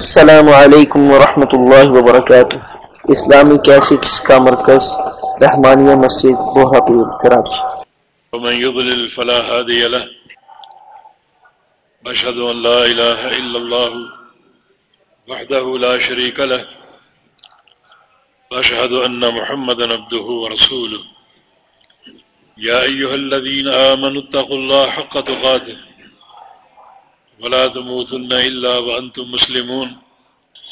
السلام علیکم ورحمۃ اللہ وبرکاتہ۔ اسلامی کیسٹس کا مرکز، رحمانیہ مسجد بوہاپور کراچی ومن يضلل فلا هادي له۔ أشهد أن لا إله إلا الله وحده لا شريك له۔ وأشهد أن محمدا عبده ورسوله۔ يا أيها الذين آمنوا اتقوا الله حق تقاته۔ ولا تموتن إلا وأنتم مسلمون.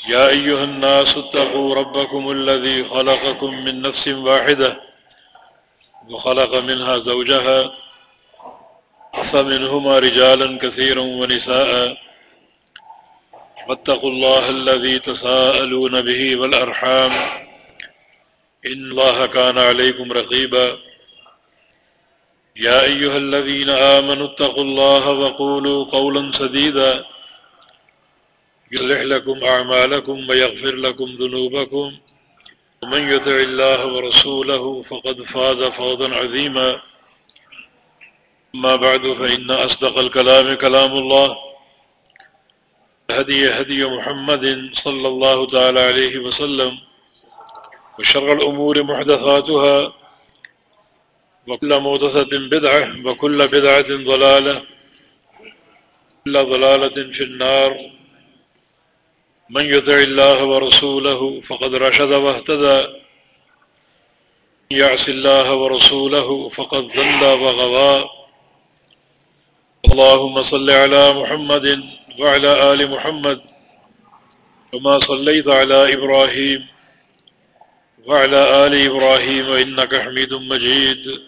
يا أيها الناس اتقوا ربكم الذي خلقكم من نفس واحدة وخلق منها زوجها فمنهما رجالا كثيرا ونساء. واتقوا الله الذي تساءلون به والأرحام. إن الله كان عليكم رقيبا. يا أيها الذين آمنوا اتقوا الله وقولوا قولا سديدا يصلح لكم أعمالكم ويغفر لكم ذنوبكم. ومن يطع الله ورسوله فقد فاز فوضا عظيما. ما بعد، فإن أصدق الكلام كلام الله. هدي هدي محمد صلى الله تعالى عليه وسلم. وشر الأمور محدثاتها. وكل موضثة بدعة وكل بدعة ضلالة كل ضلالة في النار. من يطع الله ورسوله فقد رشد واهتدى. يعص الله ورسوله فقد ضل وغوى. اللهم صل على محمد وعلى آل محمد وما صليت على إبراهيم وعلى آل إبراهيم إنك حميد مجيد.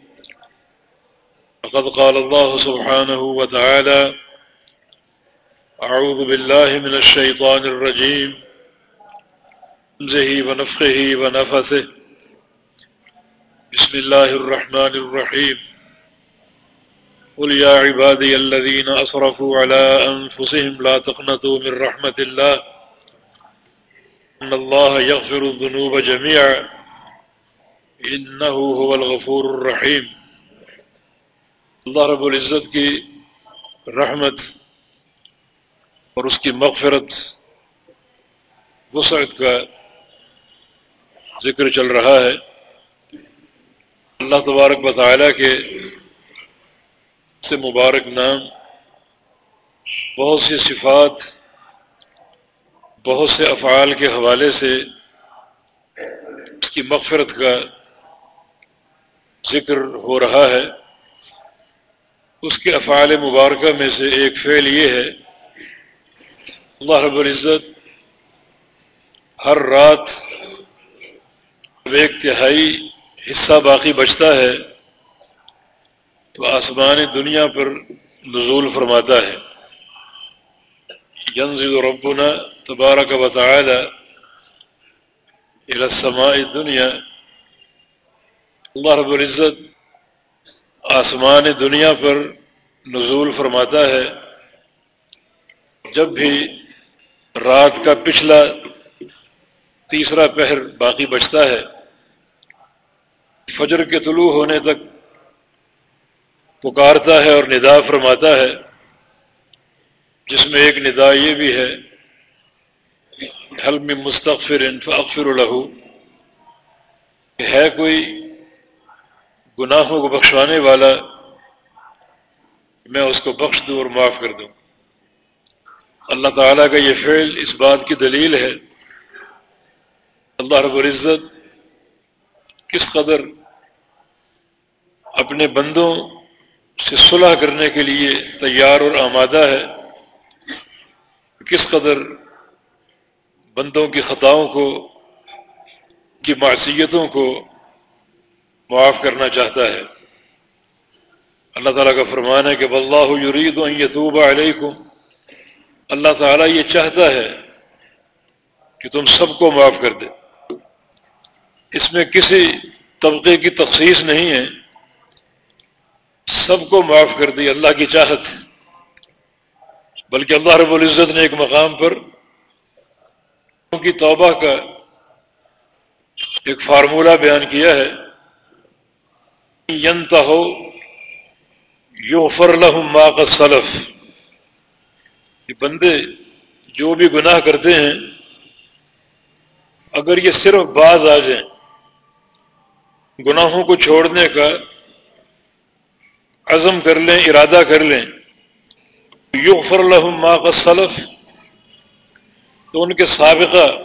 فقد قال الله سبحانه وتعالى أعوذ بالله من الشيطان الرجيم. همزه ونفخه ونفثه. بسم الله الرحمن الرحيم. قل يا عبادي الذين أصرفوا على أنفسهم لا تقنطوا من رحمة الله. إن الله يغفر الذنوب جميعا. إنه هو الغفور الرحيم. اللہ رب العزت کی رحمت اور اس کی مغفرت وسعت کا ذکر چل رہا ہے۔ اللہ تبارک بطالہ کے سے مبارک نام، بہت سی صفات، بہت سے افعال کے حوالے سے اس کی مغفرت کا ذکر ہو رہا ہے۔ اس کے افعال مبارکہ میں سے ایک فعل یہ ہے، اللہ رب العزت ہر رات ایک تہائی حصہ باقی بچتا ہے تو آسمانی دنیا پر نزول فرماتا ہے۔ ینزل ربنا تبارک و تعالی الى السماء دنیا اللہ رب العزت آسمان دنیا پر نزول فرماتا ہے، جب بھی رات کا پچھلا تیسرا پہر باقی بچتا ہے، فجر کے طلوع ہونے تک پکارتا ہے اور ندا فرماتا ہے، جس میں ایک ندا یہ بھی ہے حلم مستقفر فاغفر الہو کہ ہے کوئی گناہوں کو بخشوانے والا، میں اس کو بخش دوں اور معاف کر دوں۔ اللہ تعالیٰ کا یہ فعل اس بات کی دلیل ہے، اللہ رب العزت کس قدر اپنے بندوں سے صلح کرنے کے لیے تیار اور آمادہ ہے، کس قدر بندوں کی خطاؤں کو، کی معصیتوں کو معاف کرنا چاہتا ہے۔ اللہ تعالیٰ کا فرمان ہے کہ بلّہ یرید و یتوبہ علیکم۔ اللہ تعالیٰ یہ چاہتا ہے کہ تم سب کو معاف کر دے۔ اس میں کسی طبقے کی تخصیص نہیں ہے۔ سب کو معاف کر دی، اللہ کی چاہت۔ بلکہ اللہ رب العزت نے ایک مقام پر کی توبہ کا ایک فارمولہ بیان کیا ہے۔ ینتا ہو یو فر ما کا سلف۔ یہ بندے جو بھی گناہ کرتے ہیں، اگر یہ صرف باز آ جائیں، گناہوں کو چھوڑنے کا عزم کر لیں، ارادہ کر لیں، یغفر لهم ما قد سلف، تو ان کے سابقہ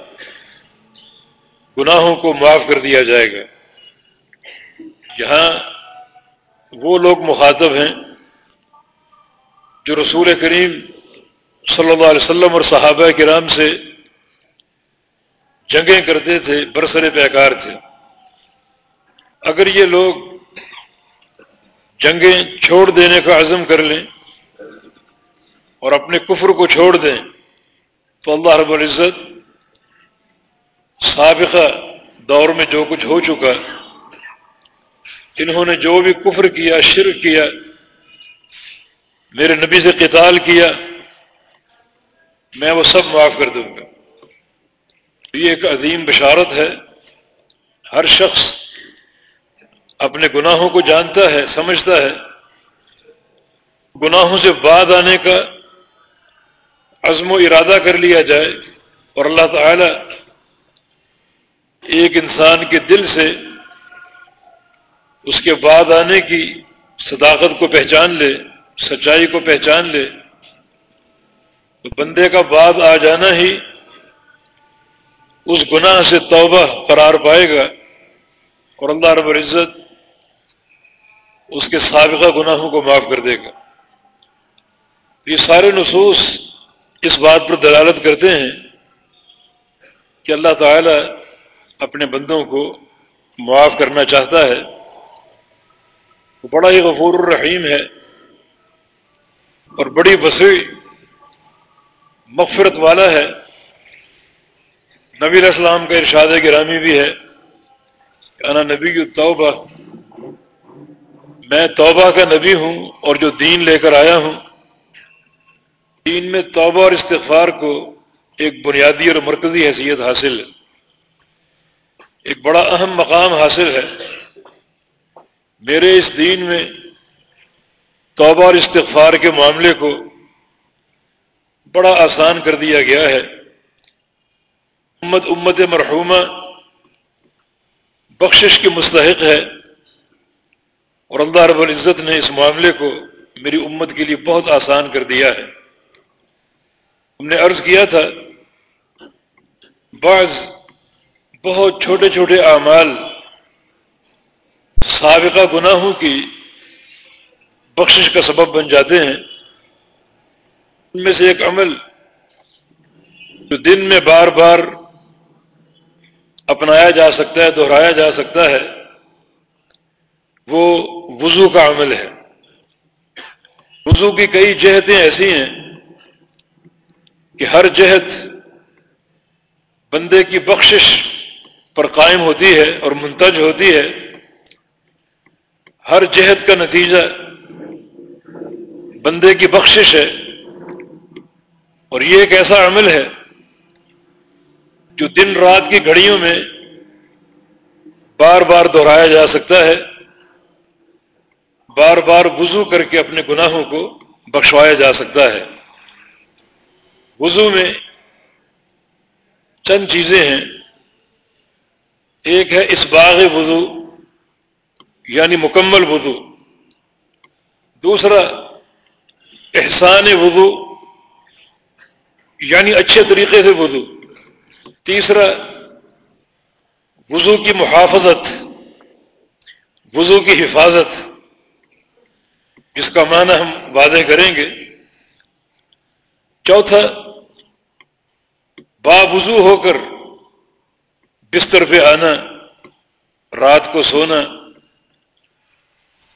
گناہوں کو معاف کر دیا جائے گا۔ یہاں وہ لوگ مخاطب ہیں جو رسول کریم صلی اللہ علیہ وسلم اور صحابہ کرام سے جنگیں کرتے تھے برسر پیکار تھے۔ اگر یہ لوگ جنگیں چھوڑ دینے کا عزم کر لیں اور اپنے کفر کو چھوڑ دیں، تو اللہ رب العزت سابقہ دور میں جو کچھ ہو چکا انہوں نے جو بھی کفر کیا، شرک کیا، میرے نبی سے قتال کیا، میں وہ سب معاف کر دوں گا۔ یہ ایک عظیم بشارت ہے۔ ہر شخص اپنے گناہوں کو جانتا ہے، سمجھتا ہے۔ گناہوں سے بعد آنے کا عزم و ارادہ کر لیا جائے۔ اور اللہ تعالی ایک انسان کے دل سے اس کے بعد آنے کی صداقت کو پہچان لے، سچائی کو پہچان لے، تو بندے کا بعد آ جانا ہی اس گناہ سے توبہ قرار پائے گا اور اللہ رب العزت اس کے سابقہ گناہوں کو معاف کر دے گا۔ یہ سارے نصوص اس بات پر دلالت کرتے ہیں کہ اللہ تعالی اپنے بندوں کو معاف کرنا چاہتا ہے۔ وہ بڑا ہی غفور الرحیم ہے اور بڑی وسیع مغفرت والا ہے۔ نبی السلام کا ارشاد گرامی بھی ہے انا نبی توبہ میں توبہ کا نبی ہوں اور جو دین لے کر آیا ہوں، دین میں توبہ اور استغفار کو ایک بنیادی اور مرکزی حیثیت حاصل ہے۔ ایک بڑا اہم مقام حاصل ہے۔ میرے اس دین میں توبہ اور استغفار کے معاملے کو بڑا آسان کر دیا گیا ہے۔ امت امت مرحومہ بخشش کے مستحق ہے اور اللہ رب العزت نے اس معاملے کو میری امت کے لیے بہت آسان کر دیا ہے۔ ہم نے عرض کیا تھا، بعض بہت چھوٹے چھوٹے اعمال سابقہ گناہوں کی بخشش کا سبب بن جاتے ہیں۔ ان میں سے ایک عمل جو دن میں بار بار اپنایا جا سکتا ہے، دہرایا جا سکتا ہے، وہ وضو کا عمل ہے۔ وضو کی کئی جہتیں ایسی ہیں کہ ہر جہت بندے کی بخشش پر قائم ہوتی ہے اور منتج ہوتی ہے۔ ہر جہد کا نتیجہ بندے کی بخشش ہے اور یہ ایک ایسا عمل ہے جو دن رات کی گھڑیوں میں بار بار دہرایا جا سکتا ہے، بار بار وضو کر کے اپنے گناہوں کو بخشوایا جا سکتا ہے۔ وضو میں چند چیزیں ہیں۔ ایک ہے اس باغ وضو۔ یعنی مکمل وضو۔ دوسرا، احسان وضو یعنی اچھے طریقے سے وضو۔ تیسرا، وضو کی محافظت، وضو کی حفاظت۔ جس کا معنی ہم واضح کریں گے۔ چوتھا، با وضو ہو کر بستر پہ آنا، رات کو سونا۔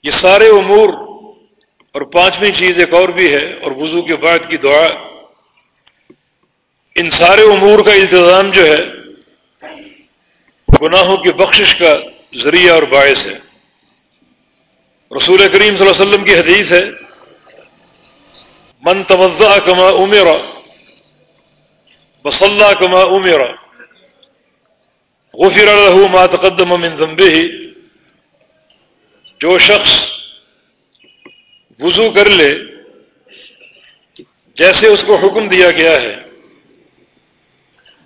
یہ سارے امور اور پانچویں چیز ایک اور بھی ہے اور وضو کے بعد کی دعا ان سارے امور کا التظام جو ہے، گناہوں کی بخشش کا ذریعہ اور باعث ہے۔ رسول کریم صلی اللہ علیہ وسلم کی حدیث ہے، من توضع کما عمرا بصلہ کما عمرا غفر له ما تقدم من ذنبه جو شخص وضو کر لے، جیسے اس کو حکم دیا گیا ہے،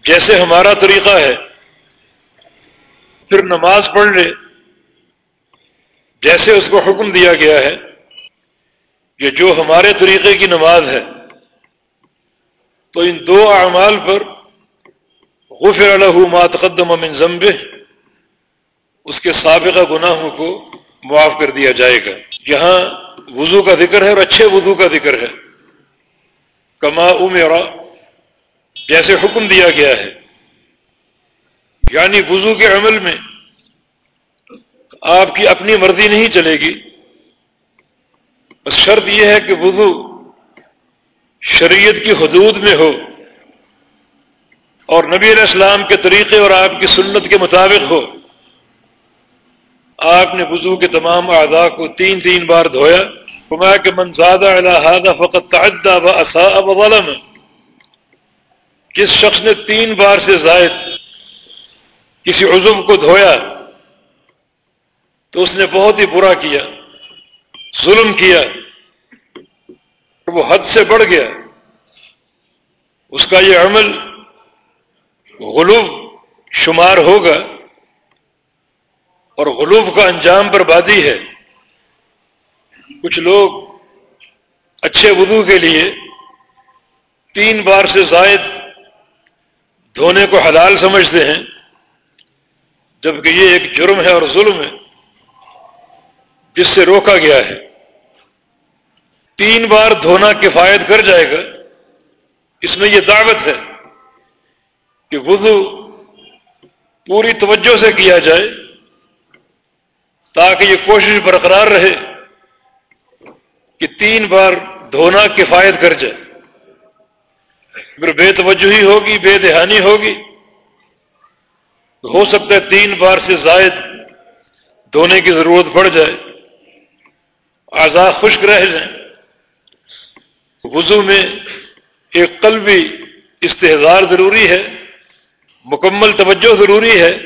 جیسے ہمارا طریقہ ہے، پھر نماز پڑھ لے، جیسے اس کو حکم دیا گیا ہے کہ جو ہمارے طریقے کی نماز ہے، تو ان دو اعمال پر غفر له ما تقدم من ذنبه، اس کے سابقہ گناہوں کو معاف کر دیا جائے گا۔ یہاں وضو کا ذکر ہے اور اچھے وضو کا ذکر ہے۔ کما میرا جیسے حکم دیا گیا ہے۔ یعنی وضو کے عمل میں آپ کی اپنی مرضی نہیں چلے گی۔ بس شرط یہ ہے کہ وضو شریعت کی حدود میں ہو اور نبی علیہ السلام کے طریقے اور آپ کی سنت کے مطابق ہو۔ آپ نے وضو کے تمام اعضاء کو تین تین بار دھویا، فرمایا کہ من زادہ الحادہ فقط تعدہ و اصا ظلم جس شخص نے تین بار سے زائد کسی عزم کو دھویا تو اس نے بہت ہی برا کیا، ظلم کیا وہ حد سے بڑھ گیا۔ اس کا یہ عمل غلوب شمار ہوگا۔ اور غلوب کا انجام بربادی ہے۔ کچھ لوگ اچھے وضو کے لیے تین بار سے زائد دھونے کو حلال سمجھتے ہیں، جبکہ یہ ایک جرم ہے اور ظلم ہے، جس سے روکا گیا ہے۔ تین بار دھونا کفایت کر جائے گا، اس میں یہ دعوت ہے کہ وضو پوری توجہ سے کیا جائے۔ تاکہ یہ کوشش برقرار رہے کہ تین بار دھونا کفایت کر جائے۔ اگر بے توجہی ہوگی، بے دہانی ہوگی۔ تو ہو سکتا ہے تین بار سے زائد دھونے کی ضرورت پڑ جائے۔ آزاد خشک رہ جائیں۔ وضو میں ایک قلبی استحدار ضروری ہے، مکمل توجہ ضروری ہے۔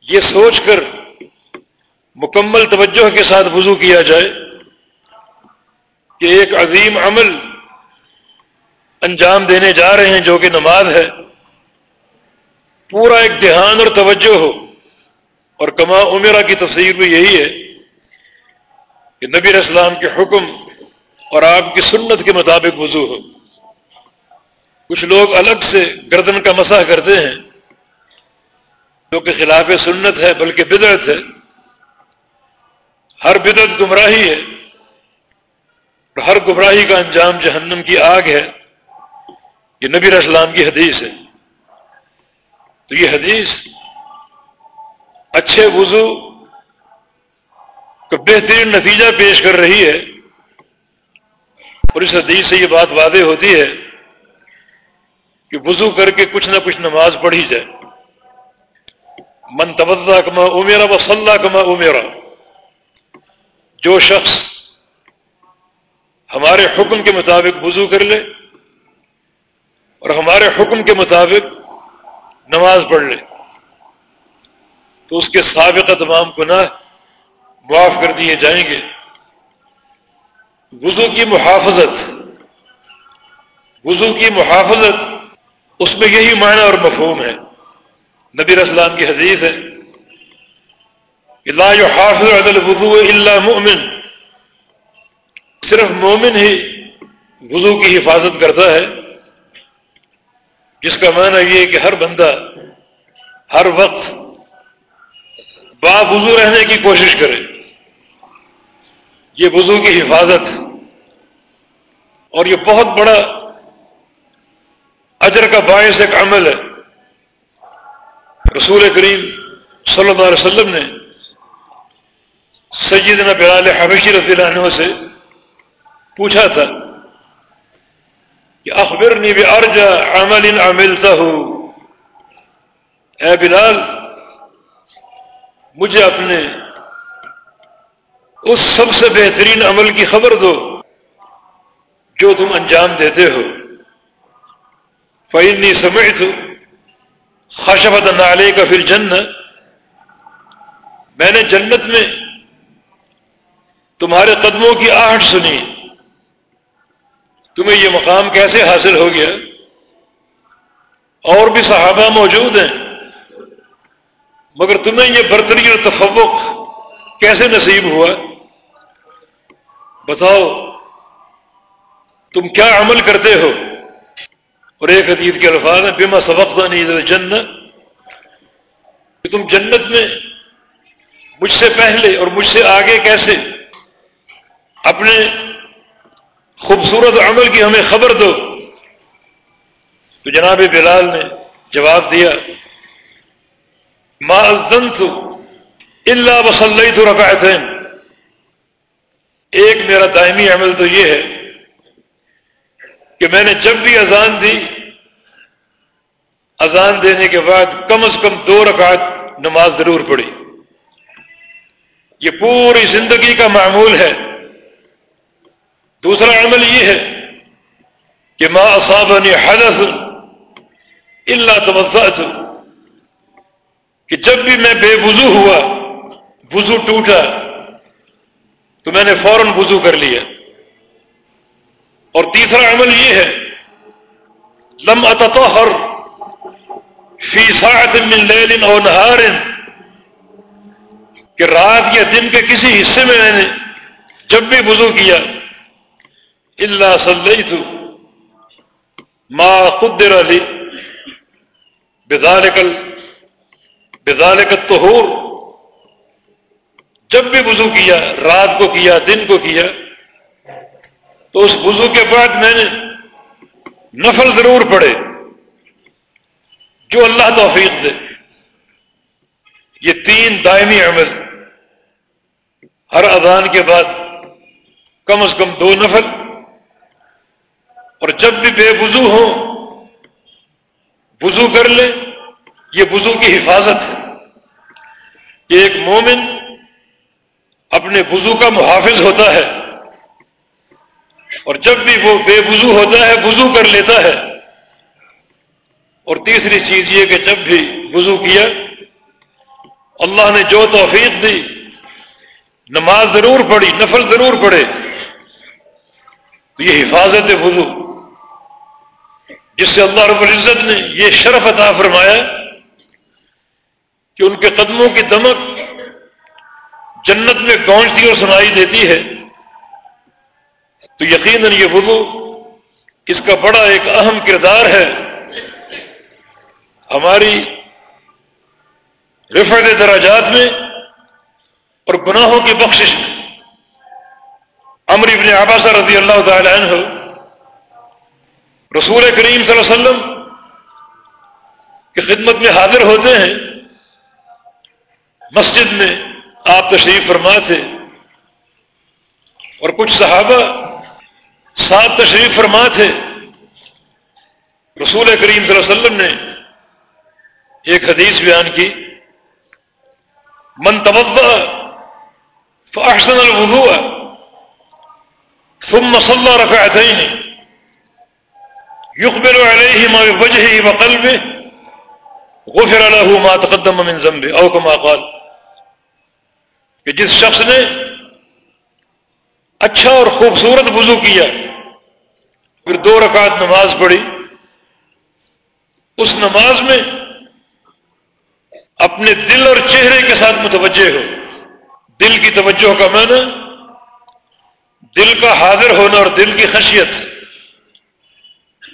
یہ سوچ کر مکمل توجہ کے ساتھ وضو کیا جائے کہ ایک عظیم عمل انجام دینے جا رہے ہیں جو کہ نماز ہے، پورا ایک دھیان اور توجہ ہو۔ اور کما عمرہ کی تفسیر بھی یہی ہے کہ نبی اسلام کے حکم اور آپ کی سنت کے مطابق وضو ہو۔ کچھ لوگ الگ سے گردن کا مسح کرتے ہیں، جو کہ خلاف سنت ہے بلکہ بدعت ہے۔ ہر بدعت گمراہی ہے اور ہر گمراہی کا انجام جہنم کی آگ ہے۔ یہ نبی اسلام کی حدیث ہے۔ تو یہ حدیث اچھے وضو کا بہترین نتیجہ پیش کر رہی ہے۔ اور اس حدیث سے یہ بات واضح ہوتی ہے کہ وضو کر کے کچھ نہ کچھ نماز پڑھی جائے۔ من توضا کما امیرا و صلاح کما امیرا جو شخص ہمارے حکم کے مطابق وضو کر لے اور ہمارے حکم کے مطابق نماز پڑھ لے، تو اس کے سابقہ تمام گناہ معاف کر دیے جائیں گے۔ وضو کی محافظت، وضو کی محافظت اس میں یہی معنی اور مفہوم ہے۔ نبی اسلام کی حدیث ہے لا حافظ عدل وضو اللہ مومن صرف مومن ہی وضو کی حفاظت کرتا ہے، جس کا معنی یہ کہ ہر بندہ ہر وقت با وضو رہنے کی کوشش کرے۔ یہ وضو کی حفاظت اور یہ بہت بڑا اجر کا باعث ایک عمل ہے۔ رسول کریم صلی اللہ علیہ وسلم نے سیدنا بلال حبشی رضی اللہ عنہ سے پوچھا تھا کہ اخبرنی بھی ارجا عمل عملتا اے بلال، مجھے اپنے اس سب سے بہترین عمل کی خبر دو جو تم انجام دیتے ہو۔ فعنی سمعت خشبت نالے کا پھر جنت میں نے جنت میں تمہارے قدموں کی آہٹ سنی۔ تمہیں یہ مقام کیسے حاصل ہو گیا؟ اور بھی صحابہ موجود ہیں۔ مگر تمہیں یہ برتری اور تفوق کیسے نصیب ہوا؟ بتاؤ، تم کیا عمل کرتے ہو؟ اور ایک حدیث کے الفاظ ہیں بیما سبق نہیں جنت تم جنت میں مجھ سے پہلے اور مجھ سے آگے کیسے اپنے خوبصورت عمل کی ہمیں خبر دو۔ تو جناب بلال نے جواب دیا، ما تو اللہ وسلئی تو رکھا ایک میرا دائمی عمل تو یہ ہے کہ میں نے جب بھی اذان دی، اذان دینے کے بعد کم از کم دو رکعت نماز ضرور پڑی یہ پوری زندگی کا معمول ہے۔ دوسرا عمل یہ ہے کہ ما اصابنی حدث اللہ توزعت کہ جب بھی میں بے وضو ہوا، وضو ٹوٹا، تو میں نے فوراً وضو کر لیا۔ اور تیسرا عمل یہ ہے، لم اتطہر فی ساعت من لیل او نہار، کہ رات یا دن کے کسی حصے میں میں نے جب بھی وضو کیا اللہ صلی ما قدر علی بدالکل بدالکت طہور جب بھی وضو کیا، رات کو کیا، دن کو کیا، تو اس وضو کے بعد میں نے نفل ضرور پڑے جو اللہ توفیق دے۔ یہ تین دائمی عمل۔ ہر اذان کے بعد کم از کم دو نفل۔ اور جب بھی بے وضو ہو، وضو کر لے، یہ وضو کی حفاظت ہے۔ کہ ایک مومن اپنے وضو کا محافظ ہوتا ہے۔ اور جب بھی وہ بے وضو ہوتا ہے، وضو کر لیتا ہے۔ اور تیسری چیز یہ کہ جب بھی وضو کیا، اللہ نے جو توفیق دی، نماز ضرور پڑھی، نفل ضرور پڑھے، تو یہ حفاظت وضو۔ جس سے اللہ رب العزت نے یہ شرف عطا فرمایا کہ ان کے قدموں کی دمک جنت میں گونجتی اور سنائی دیتی ہے، تو یقیناً یہ وضو اس کا بڑا ایک اہم کردار ہے۔ ہماری رفت دراجات میں اور گناہوں کی بخشش میں۔ امر ابن عباس رضی اللہ تعالی عنہ رسول کریم صلی اللہ علیہ وسلم کی خدمت میں حاضر ہوتے ہیں، مسجد میں آپ تشریف فرما تھے اور کچھ صحابہ ساتھ تشریف فرما تھے رسول کریم صلی اللہ علیہ وسلم نے ایک حدیث بیان کی، من توضا فاحسن الوضوء ثم صلى ركعتين يقبل عليهما بوجهه وقلبه، غفر له ما تقدم من ذنبه. او كما قال، کہ جس شخص نے اچھا اور خوبصورت وضو کیا، پھر دو رکعت نماز پڑھی، اس نماز میں اپنے دل اور چہرے کے ساتھ متوجہ ہو۔ دل کی توجہ کا معنی، دل کا حاضر ہونا اور دل کی خشیت۔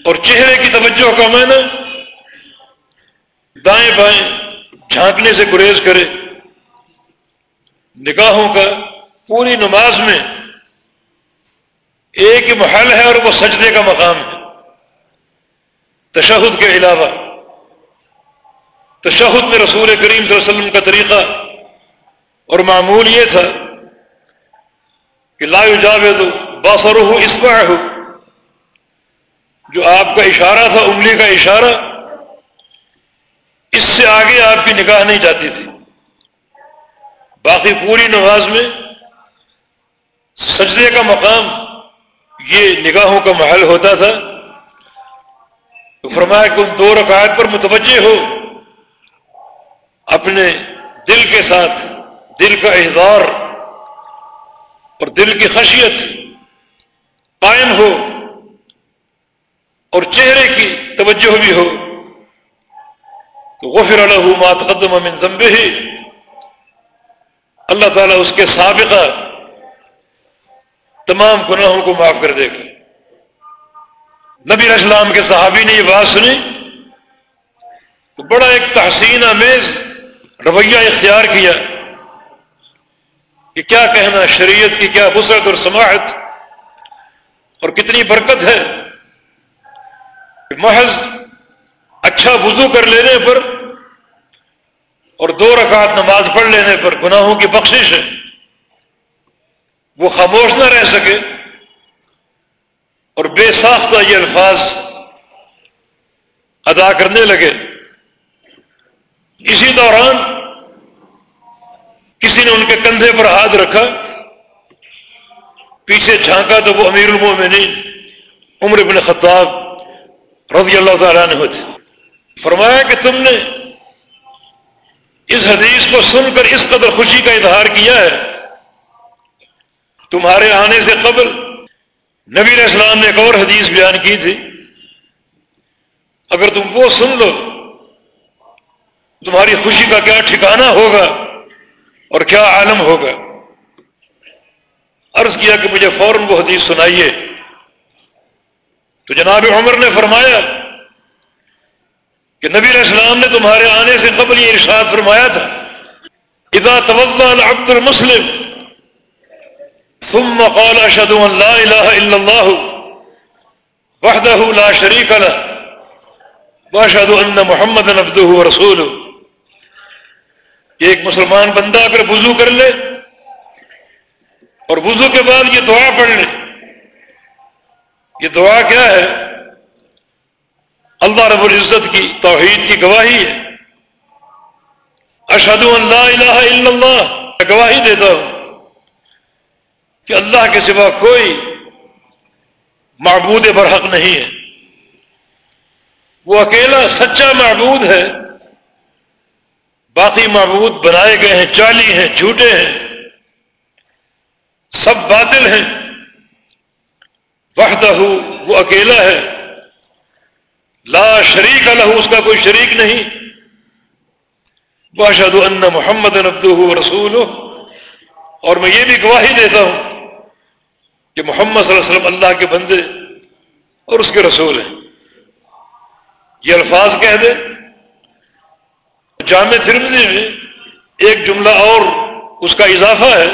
اور چہرے کی توجہ کا معنی دائیں بائیں جھانکنے سے گریز کرے، نگاہوں کا پوری نماز میں ایک محل ہے اور وہ سجدے کا مقام ہے۔ تشہد کے علاوہ، تشہد میں رسول کریم صلی اللہ علیہ وسلم کا طریقہ اور معمول یہ تھا کہ لا جاوید باسرو اسما جو آپ کا اشارہ تھا، انگلی کا اشارہ، اس سے آگے آپ کی نگاہ نہیں جاتی تھی۔ باقی پوری نماز میں سجدے کا مقام یہ نگاہوں کا محل ہوتا تھا۔ تو فرمایا کہ ان دو رکعت پر متوجہ ہو، اپنے دل کے ساتھ، دل کا احضار اور دل کی خشیت قائم ہو۔ اور چہرے کی توجہ بھی ہو تو غفر له ما تقدم من ذنبه، اللہ تعالیٰ اس کے سابقہ تمام گناہوں کو معاف کر دے گا۔ نبی اسلام کے صحابی نے یہ بات سنی، تو بڑا ایک تحسین امیز رویہ اختیار کیا کہ کیا کہنا، شریعت کی کیا وسعت اور سماعت اور کتنی برکت ہے۔ محض اچھا وضو کر لینے پر اور دو رکعت نماز پڑھ لینے پر گناہوں کی بخشش ہے، وہ خاموش نہ رہ سکے اور بے ساختہ یہ الفاظ ادا کرنے لگے۔ اسی دوران کسی نے ان کے کندھے پر ہاتھ رکھا، پیچھے جھانکا تو وہ امیر المومنین عمر بن خطاب رضی اللہ تعالیٰ نے ہوتے فرمایا کہ تم نے اس حدیث کو سن کر اس قدر خوشی کا اظہار کیا ہے۔ تمہارے آنے سے قبل نبی علیہ السلام نے ایک اور حدیث بیان کی تھی۔ اگر تم وہ سن لو، تمہاری خوشی کا کیا ٹھکانہ ہوگا اور کیا عالم ہوگا۔ عرض کیا کہ مجھے فوراً وہ حدیث سنائیے۔ تو جناب عمر نے فرمایا کہ نبی علیہ السلام نے تمہارے آنے سے قبل یہ ارشاد فرمایا تھا، اذا توضا العبد المسلم، ثم قال اشهد ان لا اله الا الله وحده لا شريك له واشهد ان محمدا عبده ورسوله. ایک مسلمان بندہ اگر وضو کر لے اور وضو کے بعد یہ دعا پڑھ لے یہ دعا کیا ہے؟ اللہ رب العزت کی توحید کی گواہی ہے۔ اشد اللہ الہ الا اللہ۔ میں گواہی دیتا ہوں کہ اللہ کے سوا کوئی معبود برحق نہیں ہے۔ وہ اکیلا سچا معبود ہے۔ باقی معبود بنائے گئے ہیں چالی ہیں، جھوٹے ہیں۔ سب باطل ہیں۔ وحدہ وہ اکیلا ہے۔ لا شریک الح اس کا کوئی شریک نہیں۔ باشد ان محمد نبدو رسول اور میں یہ بھی گواہی دیتا ہوں کہ محمد صلی اللہ علیہ وسلم اللہ کے بندے اور اس کے رسول ہیں۔ یہ الفاظ کہہ دے جامع ترمزی میں ایک جملہ اور اس کا اضافہ ہے۔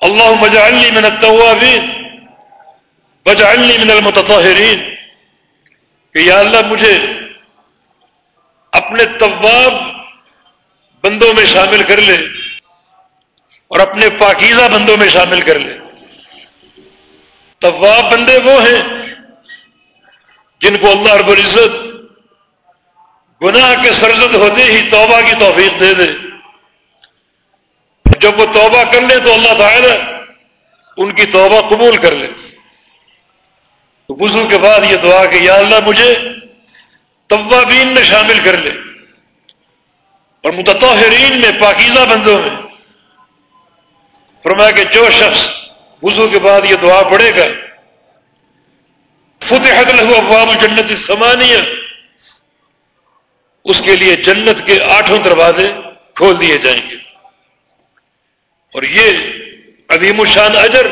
اللہ مجعلنی من التوابین۔ بجعلنی من المتطہرین، کہ یا اللہ مجھے اپنے طواب بندوں میں شامل کر لے اور اپنے پاکیزہ بندوں میں شامل کر لے۔ طواب بندے وہ ہیں جن کو اللہ رب العزت گناہ کے سرزد ہوتے ہی توبہ کی توفیق دے دے۔ جب وہ توبہ کر لے تو اللہ تعالی ان کی توبہ قبول کر لے۔ تو وضو کے بعد یہ دعا کہ یا اللہ مجھے طوابین میں شامل کر لے اور متطہرین میں پاکیزہ بندوں میں۔ فرمایا کہ جو شخص وضو کے بعد یہ دعا پڑھے گا، فتحت له ابواب الجنت الثمانیہ۔ اس کے لیے جنت کے آٹھوں دروازے کھول دیے جائیں گے۔ اور یہ عظیم الشان اجر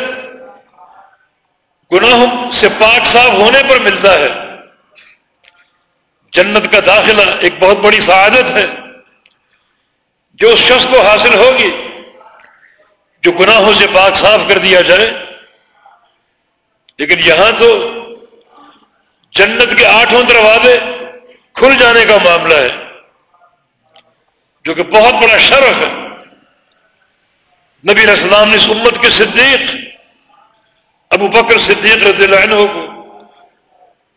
گناہوں سے پاک صاف ہونے پر ملتا ہے۔ جنت کا داخلہ ایک بہت بڑی سعادت ہے۔ جو اس شخص کو حاصل ہوگی، جو گناہوں سے پاک صاف کر دیا جائے۔ لیکن یہاں تو جنت کے آٹھوں دروازے کھل جانے کا معاملہ ہے، جو کہ بہت بڑا شرف ہے۔ نبی السلام نے اس امت کے صدیق ابو بکر صدیق رضی اللہ عنہ کو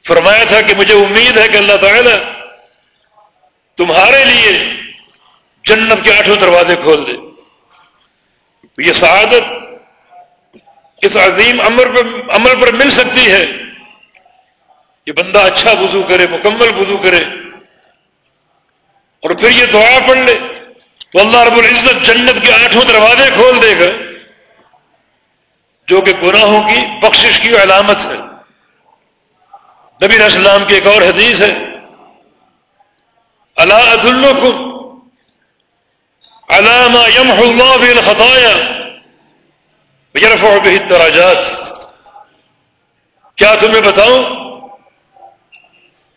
فرمایا تھا کہ مجھے امید ہے کہ اللہ تعالی تمہارے لیے جنت کے آٹھوں دروازے کھول دے۔ یہ سعادت اس عظیم عمل پر عمل پر مل سکتی ہے۔ کہ بندہ اچھا وضو کرے، مکمل وضو کرے اور پھر یہ دعا پڑھ لے۔ تو اللہ رب العزت جنت کے آٹھوں دروازے کھول دے گا۔ جو کہ گناہوں کی بخشش کی علامت ہے۔ نبی علیہ السلام کی ایک اور حدیث ہے۔ اللہ عدالکم علامہ یم اللہ الخطایا یرفع به الدراجات کیا تمہیں بتاؤں؟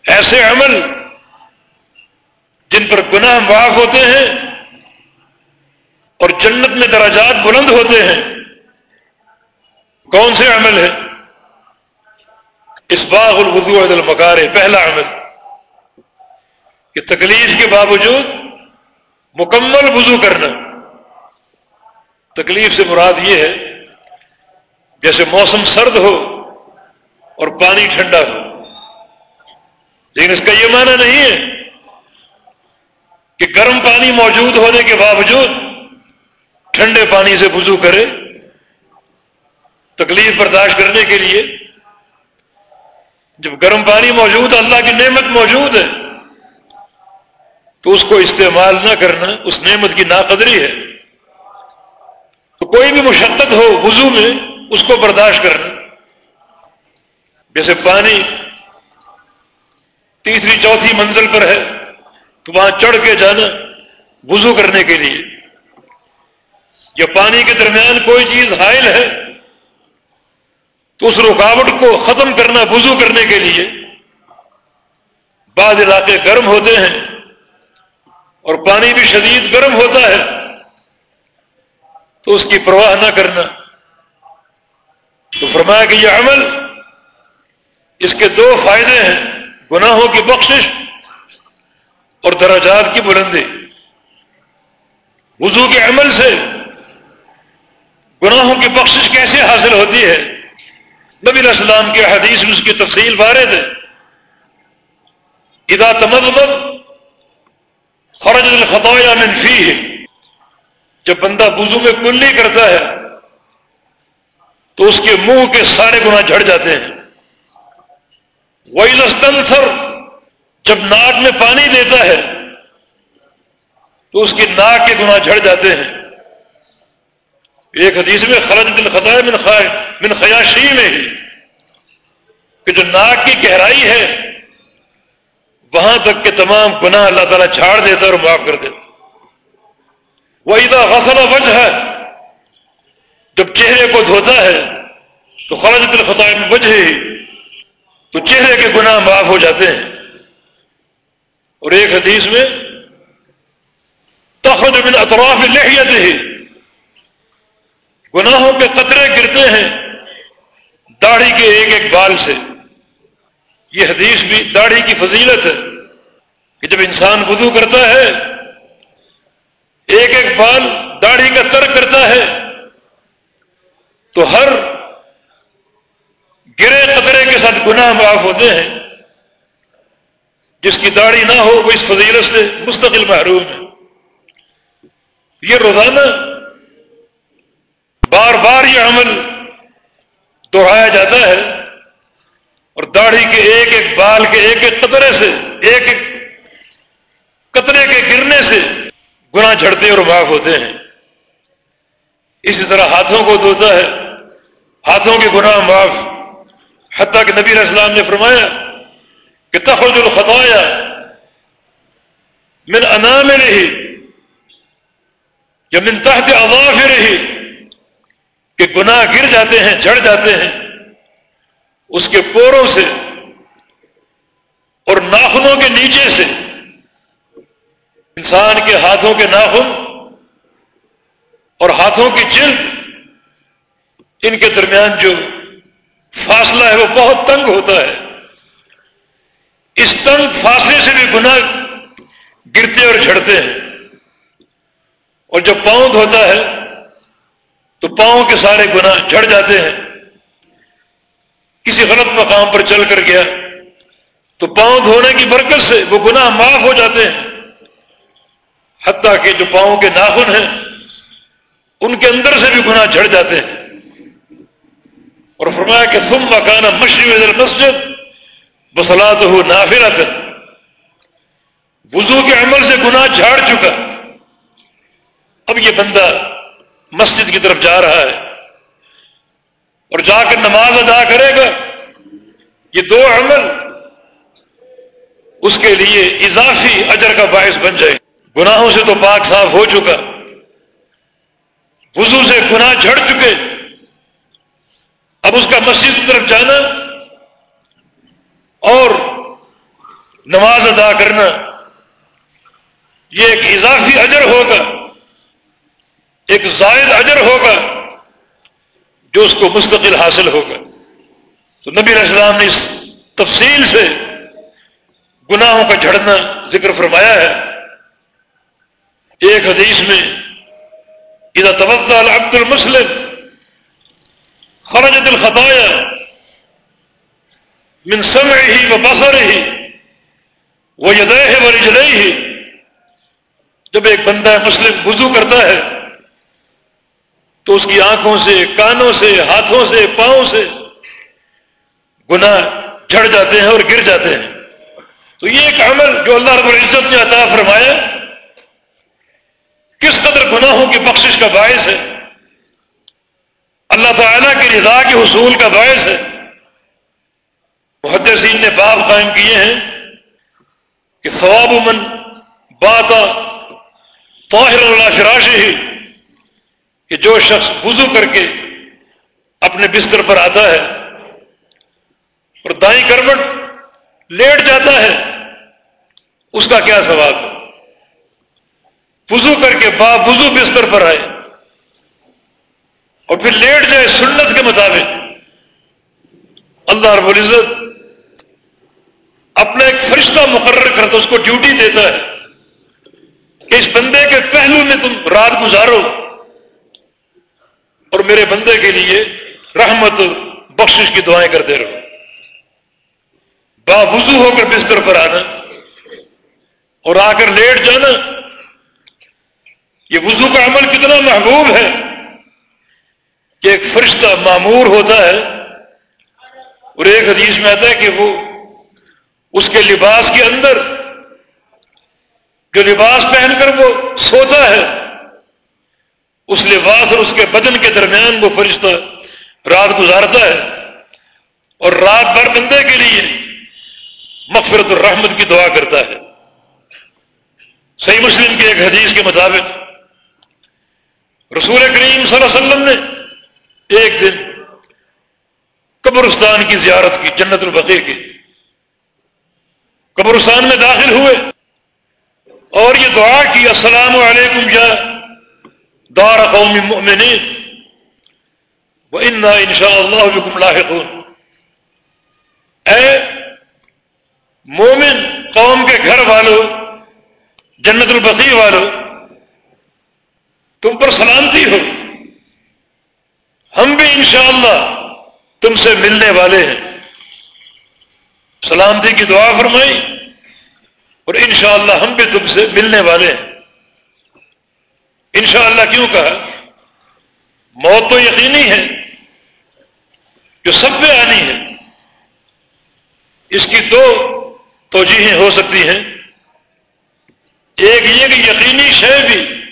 ایسے عمل جن پر گناہ معاف ہوتے ہیں اور جنت میں دراجات بلند ہوتے ہیں۔ کون سے عمل ہے اس باغ الوضوء المکار پہلا عمل۔ کہ تکلیف کے باوجود مکمل وضو کرنا۔ تکلیف سے مراد یہ ہے، جیسے موسم سرد ہو اور پانی ٹھنڈا ہو۔ لیکن اس کا یہ معنی نہیں ہے کہ گرم پانی موجود ہونے کے باوجود ٹھنڈے پانی سے وضو کرے۔ تکلیف برداشت کرنے کے لیے جب گرم پانی موجود اللہ کی نعمت موجود ہے، تو اس کو استعمال نہ کرنا اس نعمت کی ناقدری ہے۔ تو کوئی بھی مشقت ہو وضو میں، اس کو برداشت کرنا۔ جیسے پانی تیسری، چوتھی منزل پر ہے، تو وہاں چڑھ کے جانا وضو کرنے کے لیے۔ یا پانی کے درمیان کوئی چیز حائل ہے تو اس رکاوٹ کو ختم کرنا، وضو کرنے کے لیے بعض علاقے گرم ہوتے ہیں اور پانی بھی شدید گرم ہوتا ہے، تو اس کی پرواہ نہ کرنا۔ تو فرمایا کہ یہ عمل اس کے دو فائدے ہیں، گناہوں کی بخشش اور دراجات کی بلندی۔ وضو کے عمل سے گناہوں کی بخشش کیسے حاصل ہوتی ہے؟ نبی علیہ السلام کے حدیث میں اس کی تفصیل وارد ہے۔ ادا تمدمد خرج الخطایا من فی ہے جب بندہ وضو میں کلی کرتا ہے، تو اس کے منہ کے سارے گناہ جھڑ جاتے ہیں۔ وہی جب ناک میں پانی دیتا ہے، تو اس کی ناک کے گناہ جھڑ جاتے ہیں۔ ایک حدیث میں خرج دل خطا من من خیاشی میں ہی کہ جو ناک کی گہرائی ہے، وہاں تک کہ تمام گناہ اللہ تعالیٰ چھاڑ دیتا اور معاف کر دیتا وہ ادا غسل وجہ ہے جب چہرے کو دھوتا ہے، تو خرج دل خطا میں وجہ ہی تو چہرے کے گناہ معاف ہو جاتے ہیں۔ اور ایک حدیث میں، تخرج من اطراف لحیت ہی گناہوں کے قطرے گرتے ہیں داڑھی کے ایک ایک بال سے۔ یہ حدیث بھی داڑھی کی فضیلت ہے کہ جب انسان وضو کرتا ہے، ایک ایک بال داڑھی کا ترک کرتا ہے، تو ہر گرے قطرے کے ساتھ گناہ معاف ہوتے ہیں۔ جس کی داڑھی نہ ہو، وہ اس فضیلت سے مستقل محروم ہے۔ یہ روزانہ بار بار یہ عمل دہرایا جاتا ہے اور داڑھی کے ایک ایک بال کے ایک ایک قطرے سے، ایک ایک قطرے کے گرنے سے گناہ جھڑتے اور معاف ہوتے ہیں۔ اسی طرح ہاتھوں کو دھوتا ہے، ہاتھوں کے گناہ معاف۔ حتیٰ کہ نبی علیہ السلام نے فرمایا کہ تخرج الخطایا من انام رہی یا من تحت اضاف رہی کہ گناہ گر جاتے ہیں، جھڑ جاتے ہیں۔ اس کے پوروں سے اور ناخنوں کے نیچے سے انسان کے ہاتھوں کے ناخن اور ہاتھوں کی جلد، ان کے درمیان جو فاصلہ ہے، وہ بہت تنگ ہوتا ہے۔ اس تنگ فاصلے سے بھی گناہ گرتے اور جھڑتے ہیں۔ اور جب پاؤں دھوتا ہے تو پاؤں کے سارے گناہ جھڑ جاتے ہیں۔ کسی غلط مقام پر چل کر گیا، تو پاؤں دھونے کی برکت سے وہ گناہ معاف ہو جاتے ہیں۔ حتیٰ کہ جو پاؤں کے ناخن ہیں، ان کے اندر سے بھی گناہ جھڑ جاتے ہیں۔ اور فرمایا کہ تم مکانا مشرق مسجد بسلات ہو نافرت وضو کے عمل سے گناہ جھاڑ چکا۔ اب یہ بندہ مسجد کی طرف جا رہا ہے اور جا کر نماز ادا کرے گا، یہ دو عمل اس کے لیے اضافی اجر کا باعث بن جائے گناہوں سے تو پاک صاف ہو چکا۔ وضو سے گناہ جھڑ چکے۔ اب اس کا مسجد کی طرف جانا اور نماز ادا کرنا، یہ ایک اضافی اجر ہوگا۔ ایک زائد اجر ہوگا جو اس کو مستقل حاصل ہوگا۔ تو نبی علیہ السلام نے اس تفصیل سے گناہوں کا جھڑنا ذکر فرمایا ہے۔ ایک حدیث میں، اذا توجہ العبد المسلم، خرجت الخطایا من سمعه وبصره ويديه ورجليه. جب ایک بندہ مسلم وضو کرتا ہے تو اس کی آنکھوں سے، کانوں سے، ہاتھوں سے، پاؤں سے گناہ جھڑ جاتے ہیں اور گر جاتے ہیں۔ تو یہ ایک عمل جو اللہ رب العزت نے عطا فرمایا۔ کس قدر گناہوں کی بخشش کا باعث ہے۔ اللہ تعالیٰ کی رضا کے حصول کا باعث ہے۔ محدثین نے باب قائم کیے ہیں کہ ثواب من باتا طاہر اللہ فراش ہی۔ جو شخص وضو کر کے اپنے بستر پر آتا ہے اور دائیں کروٹ لیٹ جاتا ہے، اس کا کیا ثواب؟ وضو کر کے با وضو بستر پر آئے اور پھر لیٹ جائے سنت کے مطابق۔ اللہ رب العزت اپنا ایک فرشتہ مقرر کرتا، اس کو ڈیوٹی دیتا ہے کہ اس بندے کے پہلو میں تم رات گزارو۔ اور میرے بندے کے لیے رحمت بخشش کی دعائیں کرتے رہو۔ باوضو ہو کر بستر پر آنا اور آ کر لیٹ جانا، یہ وضو کا عمل کتنا محبوب ہے کہ ایک فرشتہ معمور ہوتا ہے اور ایک حدیث میں آتا ہے کہ وہ اس کے لباس کے اندر جو لباس پہن کر وہ سوتا ہے اس لباس اور اس کے بدن کے درمیان وہ فرشتہ رات گزارتا ہے اور رات بھر بندے کے لیے مغفرت الرحمت کی دعا کرتا ہے۔ صحیح مسلم کے ایک حدیث کے مطابق رسول کریم صلی اللہ علیہ وسلم نے ایک دن قبرستان کی زیارت کی، جنت البقیع کی۔ قبرستان میں داخل ہوئے اور یہ دعا کی، السلام علیکم یا دار قوم مؤمنین. وہ ان شاء اللہ لاحقون. اے مومن قوم کے گھر والوں جنت البقی والوں تم پر سلامتی ہو۔ ہم بھی انشاءاللہ تم سے ملنے والے ہیں۔ سلامتی کی دعا فرمائی اور انشاءاللہ ہم بھی تم سے ملنے والے ہیں۔ انشاءاللہ کیوں کہا؟ موت تو یقینی ہے جو سب پہ آنی ہے، اس کی دو توجیہیں ہو سکتی ہیں۔ ایک یہ کہ یقینی شے بھی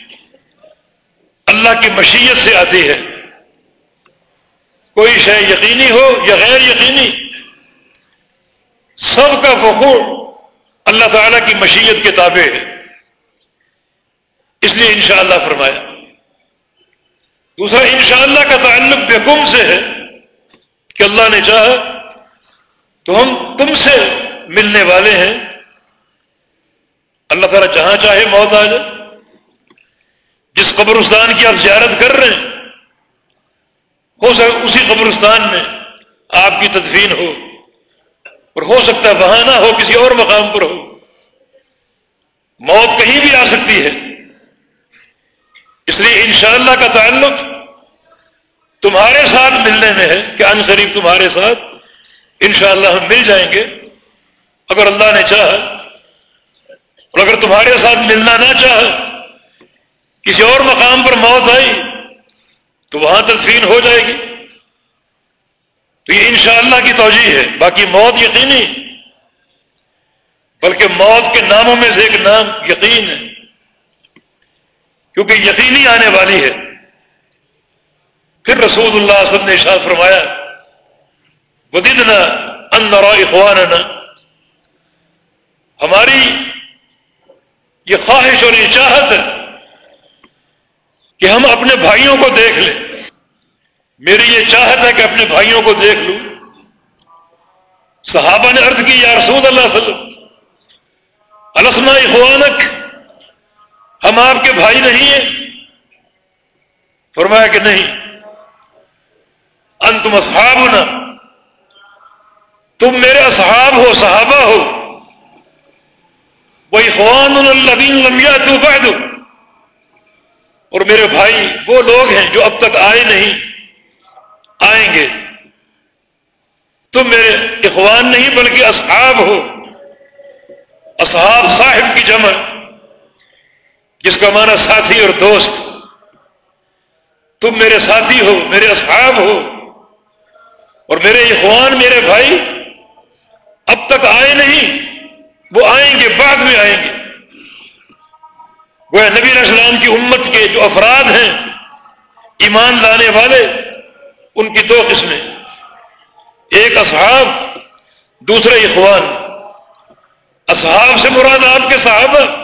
اللہ کی مشیت سے آتی ہے۔ کوئی شے یقینی ہو یا غیر یقینی، سب کا وقوع اللہ تعالی کی مشیت کے تابع ہے۔ اس لیے انشاءاللہ فرمایا۔ دوسرا، انشاءاللہ کا تعلق بےکم سے ہے کہ اللہ نے چاہا تو ہم تم سے ملنے والے ہیں۔ اللہ تعالیٰ جہاں چاہے موت آ جائے۔ جس قبرستان کی آپ زیارت کر رہے ہیں، ہو سکتا اسی قبرستان میں آپ کی تدفین ہو، اور ہو سکتا ہے وہاں نہ ہو، کسی اور مقام پر ہو۔ موت کہیں بھی آ سکتی ہے۔ اس لیے انشاءاللہ کا تعلق تمہارے ساتھ ملنے میں ہے کہ ان قریب تمہارے ساتھ انشاءاللہ ہم مل جائیں گے۔ اگر اللہ نے چاہا اور اگر تمہارے ساتھ ملنا نہ چاہا، کسی اور مقام پر موت آئی، تو وہاں تدفین ہو جائے گی۔ تو یہ انشاءاللہ کی توجہ ہے، باقی موت یقینی۔ بلکہ موت کے ناموں میں سے ایک نام یقین ہے۔ کیونکہ یقینی آنے والی ہے۔ پھر رسول اللہ صلی اللہ علیہ وسلم نے اشاد فرمایا ودیدنا ان نرا اخواننا ہماری یہ خواہش اور یہ چاہت ہے کہ ہم اپنے بھائیوں کو دیکھ لیں۔ میری یہ چاہت ہے کہ اپنے بھائیوں کو دیکھ لوں۔ صحابہ نے عرض کی، یا رسول اللہ صلی اللہ علیہ وسلم السنا اخوانک؟ ہم آپ کے بھائی نہیں ہیں۔ فرمایا کہ نہیں۔ انتم اصحابنا۔ تم میرے اصحاب ہو، صحابہ ہو۔ وہی خوان الدین لمیا تو بعد۔ اور میرے بھائی، وہ لوگ ہیں جو اب تک آئے نہیں، آئیں گے۔ تم میرے اخوان نہیں، بلکہ اصحاب ہو۔ اصحاب صاحب کی جمع۔ جس کا معنی ساتھی اور دوست۔ تم میرے ساتھی ہو، میرے اصحاب ہو۔ اور میرے اخوان، میرے بھائی، اب تک آئے نہیں، وہ آئیں گے، بعد میں آئیں گے۔ وہ نبی السلام کی امت کے جو افراد ہیں، ایمان لانے والے، ان کی دو قسمیں۔ ایک اصحاب، دوسرے اخوان۔ اصحاب سے مراد آپ کے صحابہ۔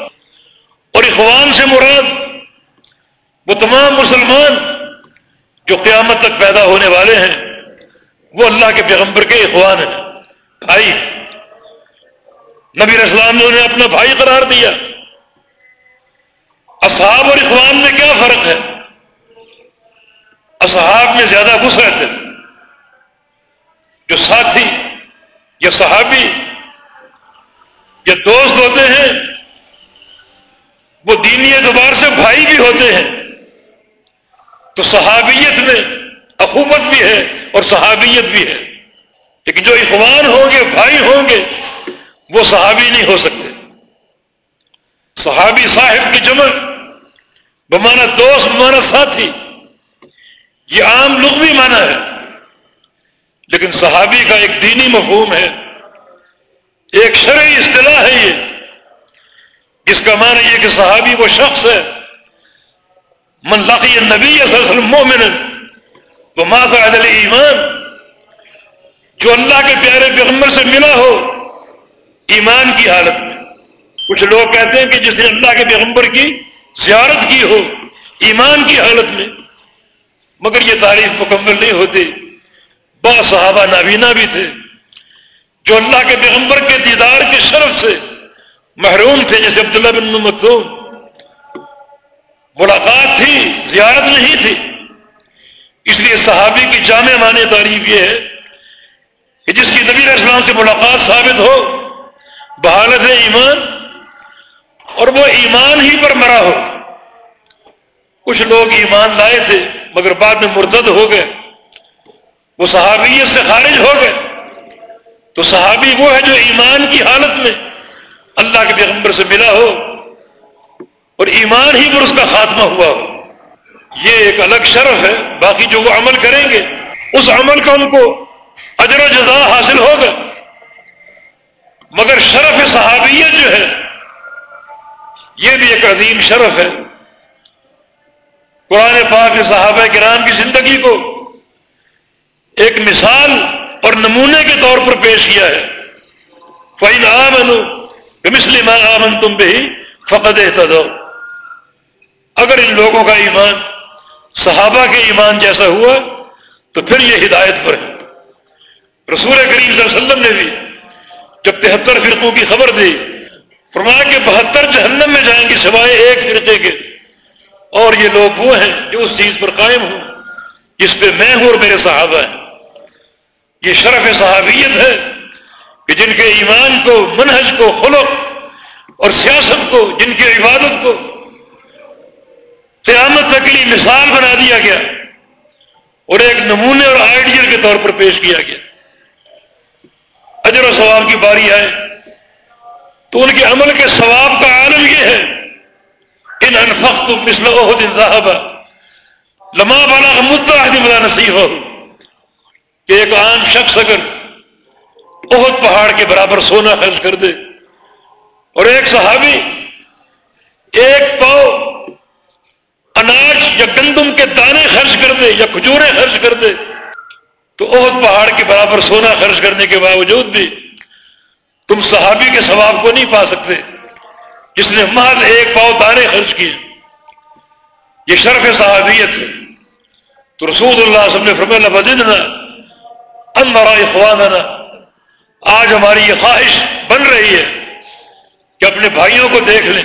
اور اخوان سے مراد وہ تمام مسلمان جو قیامت تک پیدا ہونے والے ہیں، وہ اللہ کے پیغمبر کے اخوان ہیں، بھائی نبی اسلام نے انہیں اپنا بھائی قرار دیا۔ اصحاب اور اخوان میں کیا فرق ہے؟ اصحاب میں زیادہ وسعت ہے جو ساتھی یا صحابی یا دوست ہوتے ہیں وہ دینی اعتبار سے بھائی بھی ہوتے ہیں۔ تو صحابیت میں اخوبت بھی ہے اور صحابیت بھی ہے۔ لیکن جو اخوان ہوں گے، بھائی ہوں گے، وہ صحابی نہیں ہو سکتے۔ صحابی صاحب کی جمع بمانا دوست، بمانا ساتھی، یہ عام لغوی معنی ہے۔ لیکن صحابی کا ایک دینی مفہوم ہے۔ ایک شرعی اصطلاح ہے یہ۔ جس کا معنی یہ کہ صحابی وہ شخص ہے، من لقی النبی صلی اللہ علیہ وسلم مومن، تو ماضا عدل ایمان جو اللہ کے پیارے پیغمبر سے ملا ہو ایمان کی حالت میں۔ کچھ لوگ کہتے ہیں کہ جس نے اللہ کے پیغمبر کی زیارت کی ہو ایمان کی حالت میں، مگر یہ تعریف مکمل نہیں ہوتی۔ با صحابہ نابینا بھی تھے، جو اللہ کے پیغمبر کے دیدار کے شرف سے محروم تھے جیسے عبداللہ بن مکتوم ملاقات تھی، زیارت نہیں تھی۔ اس لیے صحابی کی جامع معنی تعریف یہ ہے کہ جس کی نبی اسلام سے ملاقات ثابت ہو بحالت ایمان، اور وہ ایمان ہی پر مرا ہو۔ کچھ لوگ ایمان لائے تھے، مگر بعد میں مرتد ہو گئے۔ وہ صحابیت سے خارج ہو گئے۔ تو صحابی وہ ہے جو ایمان کی حالت میں اللہ کے پیغمبر سے ملا ہو اور ایمان ہی پر اس کا خاتمہ ہوا ہو۔ یہ ایک الگ شرف ہے۔ باقی جو وہ عمل کریں گے، اس عمل کا ان کو اجر و جزا حاصل ہوگا۔ مگر شرف صحابیت جو ہے، یہ بھی ایک عظیم شرف ہے۔ قرآن پاک نے صحابہ کرام کی زندگی کو ایک مثال اور نمونے کے طور پر پیش کیا ہے۔ فائن آمنو مسلم آمن تم بھی فقد احتدو اگر ان لوگوں کا ایمان صحابہ کے ایمان جیسا ہوا، تو پھر یہ ہدایت پر ہے۔ رسول کریم صلی اللہ علیہ وسلم نے بھی جب تہتر فرقوں کی خبر دی، فرمایا کہ بہتر جہنم میں جائیں گے سوائے ایک فرقے کے۔ اور یہ لوگ وہ ہیں جو اس چیز پر قائم ہوں، جس پہ میں ہوں اور میرے صحابہ ہیں۔ یہ شرف صحابیت ہے۔ کہ جن کے ایمان کو، منہج کو، خلق اور سیاست کو، جن کی عبادت کو قیامت تک لیے مثال بنا دیا گیا اور ایک نمونے اور آئیڈیل کے طور پر پیش کیا گیا۔ اجر و ثواب کی باری آئے۔ تو ان کے عمل کے ثواب کا عالم یہ ہے، ان انفق مسل عہد لما والا مدعا ملا نصیح ہو کہ ایک عام شخص اگر بہت پہاڑ کے برابر سونا خرچ کر دے۔ اور ایک صحابی، ایک پاؤ اناج یا گندم کے دانے خرچ کر دے یا کھجورے خرچ کر دے۔ تو بہت پہاڑ کے برابر سونا خرچ کرنے کے باوجود بھی تم صحابی کے ثواب کو نہیں پا سکتے، جس نے محض ایک پاؤ دانے خرچ کیے۔ یہ شرف صحابیت ہے۔ تو رسول اللہ صلی اللہ علیہ وسلم نے فرمایا اندرا اخواننا آج ہماری یہ خواہش بن رہی ہے کہ اپنے بھائیوں کو دیکھ لیں۔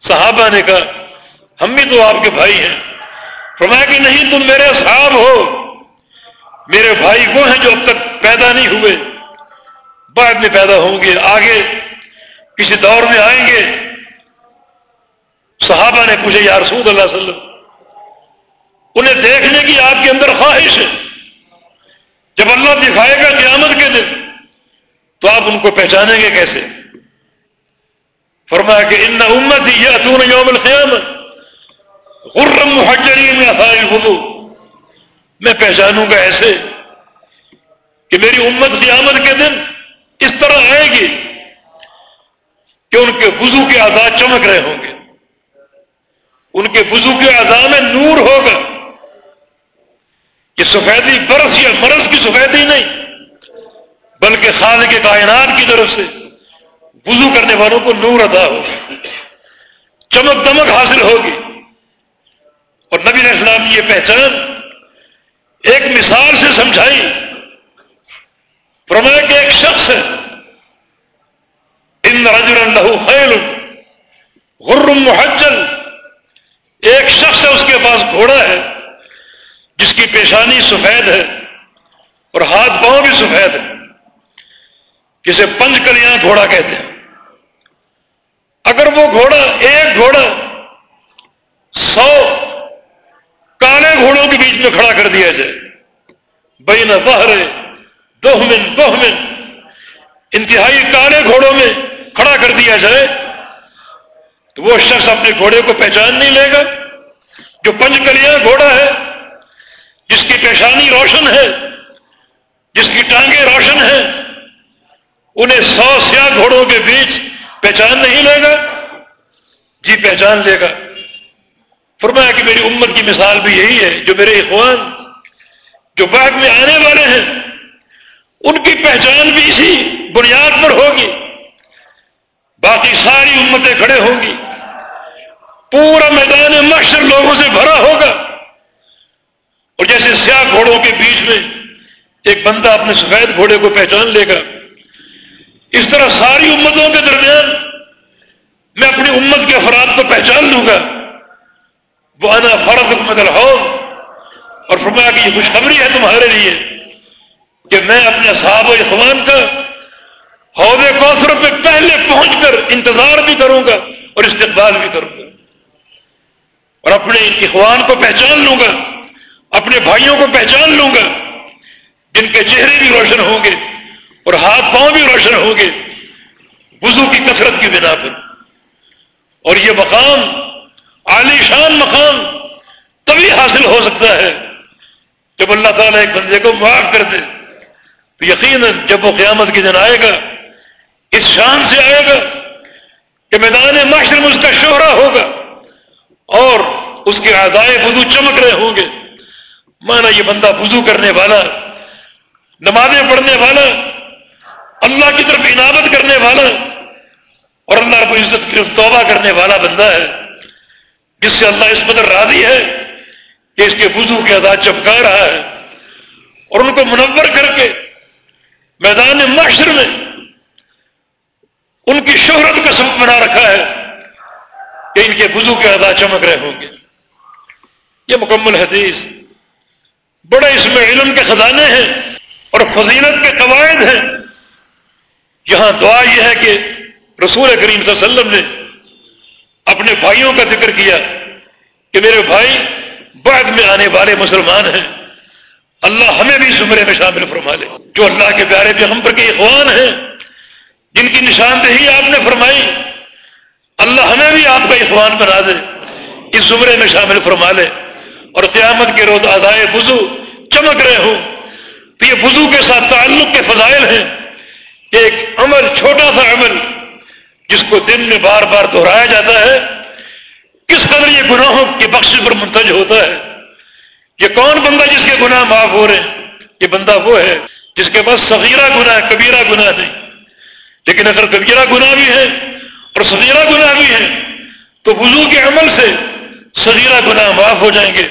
صحابہ نے کہا، ہم بھی تو آپ کے بھائی ہیں۔ فرمایا کہ نہیں، تم میرے صحاب ہو۔ میرے بھائی وہ ہیں جو اب تک پیدا نہیں ہوئے۔ بعد میں پیدا ہوں گے، آگے کسی دور میں آئیں گے۔ صحابہ نے پوچھے یا رسول اللہ صلی اللہ علیہ وسلم، انہیں دیکھنے کی آپ کے اندر خواہش ہے۔ جب اللہ دکھائے گا قیامت کے دن تو آپ ان کو پہچانیں گے کیسے؟ فرمایا کہ ان امت ہی اتون یوم القیامت. غرم محجرین میں پہچانوں گا ایسے کہ میری امت قیامت کے دن اس طرح آئے گی کہ ان کے وضو کے آزاد چمک رہے ہوں گے۔ ان کے وضو کے آزاد میں نور ہوگا یہ سفیدی برس یا مرض کی سفیدی نہیں بلکہ خالق کے کائنات کی طرف سے وضو کرنے والوں کو نور ادا ہو چمک دمک حاصل ہوگی۔ اور نبی علیہ السلام کی یہ پہچان ایک مثال سے سمجھائی۔ فرمایا کہ ایک شخص ہے۔ ان رجل لہو خیل غرم محجل۔ ایک شخص ہے اس کے پاس گھوڑا ہے، جس کی پیشانی سفید ہے اور ہاتھ پاؤں بھی سفید ہے جسے پنج کلیاں گھوڑا کہتے ہیں۔ اگر وہ گھوڑا، ایک گھوڑا سو کالے گھوڑوں کے بیچ میں کھڑا کر دیا جائے۔ بین بہر دوہمن بہمن انتہائی کالے گھوڑوں میں کھڑا کر دیا جائے۔ تو وہ شخص اپنے گھوڑے کو پہچان نہیں لے گا۔ جو پنج کلیاں گھوڑا ہے، جس کی پیشانی روشن ہے، جس کی ٹانگیں روشن ہیں انہیں سو سیاہ گھوڑوں کے بیچ پہچان نہیں لے گا؟ جی پہچان لے گا۔ فرمایا کہ میری امت کی مثال بھی یہی ہے، جو میرے اخوان، جو بعد میں آنے والے ہیں، ان کی پہچان بھی اسی بنیاد پر ہوگی۔ باقی ساری امتیں کھڑے ہوں گی۔ پورا میدان مشر لوگوں سے بھرا ہوگا۔ اور جیسے سیاہ گھوڑوں کے بیچ میں ایک بندہ اپنے سفید گھوڑے کو پہچان لے گا اس طرح ساری امتوں کے درمیان میں اپنی امت کے افراد کو پہچان لوں گا۔ وہ انا فرض مدل ہو اور فرمایا کہ یہ خوشخبری ہے تمہارے لیے کہ میں اپنے صحاب و اخوان کا حوض کوثر پہ پہلے پہنچ کر انتظار بھی کروں گا اور استقبال بھی کروں گا۔ اور اپنے اخوان کو پہچان لوں گا، اپنے بھائیوں کو پہچان لوں گا، جن کے چہرے بھی روشن ہوں گے۔ اور ہاتھ پاؤں بھی روشن ہوں گے۔ وضو کی کثرت کی بنا پر۔ اور یہ مقام، عالی شان مقام تبھی حاصل ہو سکتا ہے جب اللہ تعالیٰ ایک بندے کو معاف کر دے۔ تو یقیناً جب وہ قیامت کے دن آئے گا، اس شان سے آئے گا کہ میدان معاشرے میں اس کا شہرا ہوگا اور اس کے آدائے وضو چمک رہے ہوں گے۔ مانا یہ بندہ وضو کرنے والا، نمازیں پڑھنے والا اللہ کی طرف عنابت کرنے والا اور اللہ رب عزت کی طرف توبہ کرنے والا بندہ ہے، جس سے اللہ اس قدر راضی ہے کہ اس کے وضو کے ادا چپکا رہا ہے اور ان کو منور کر کے میدان معاشر میں ان کی شہرت کا سبب بنا رکھا ہے کہ ان کے وضو کے ادا چمک رہے ہوں گے۔ یہ مکمل حدیث بڑے اس میں علم کے خزانے ہیں اور فضیلت کے قواعد ہیں۔ یہاں دعا یہ ہے کہ رسول کریم صلی اللہ علیہ وسلم نے اپنے بھائیوں کا ذکر کیا کہ میرے بھائی، بعد میں آنے والے مسلمان ہیں۔ اللہ ہمیں بھی زمرے میں شامل فرما لے جو اللہ کے پیارے پیغمبر کے اخوان ہیں، جن کی نشاندہی آپ نے فرمائی، اللہ ہمیں بھی آپ کا اخوان بنا دے۔ اس زمرے میں شامل فرما لے۔ اور قیامت کے روز ادائے وضو چمک رہے ہوں۔ تو یہ وضو کے ساتھ تعلق کے فضائل ہیں۔ ایک عمل، چھوٹا سا عمل، جس کو دن میں بار بار دہرایا جاتا ہے، کس قدر یہ گناہوں کے بخش پر منتج ہوتا ہے؟ یہ کون بندہ جس کے گناہ معاف ہو رہے ہیں؟ یہ بندہ وہ ہے جس کے پاس صغیرہ گناہ، کبیرہ گناہ نہیں۔ لیکن اگر کبیرہ گناہ بھی ہے اور صغیرہ گناہ بھی ہے تو وضو کے عمل سے صغیرہ گناہ معاف ہو جائیں گے،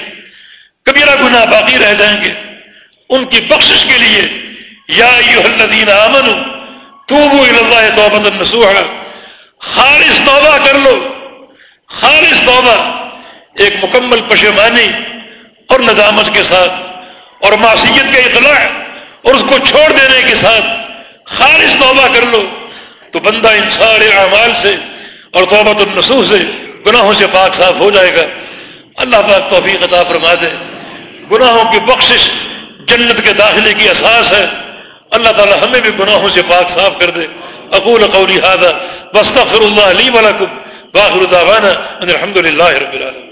کبیرہ گناہ باقی رہ جائیں گے۔ ان کی بخشش کے لیے، یا الذین آمنوا توبوا الی اللہ توبۃ النصوحا خالص توبہ کر لو. خالص توبہ. ایک مکمل پشیمانی اور ندامت کے ساتھ اور معصیت کے اطلاع اور اس کو چھوڑ دینے کے ساتھ خالص توبہ کر لو. تو بندہ ان سارے اعمال سے اور توبۃ النسوح سے گناہوں سے پاک صاف ہو جائے گا. اللہ پاک توفیق عطا فرما دے. گناہوں کی بخشش جنت کے داخلے کی اساس ہے. اللہ تعالی ہمیں بھی گناہوں سے پاک صاف کر دے۔ اقول قولی هذا واستغفر الله لي ولكم واخر دعوانا ان الحمد لله رب العالمين۔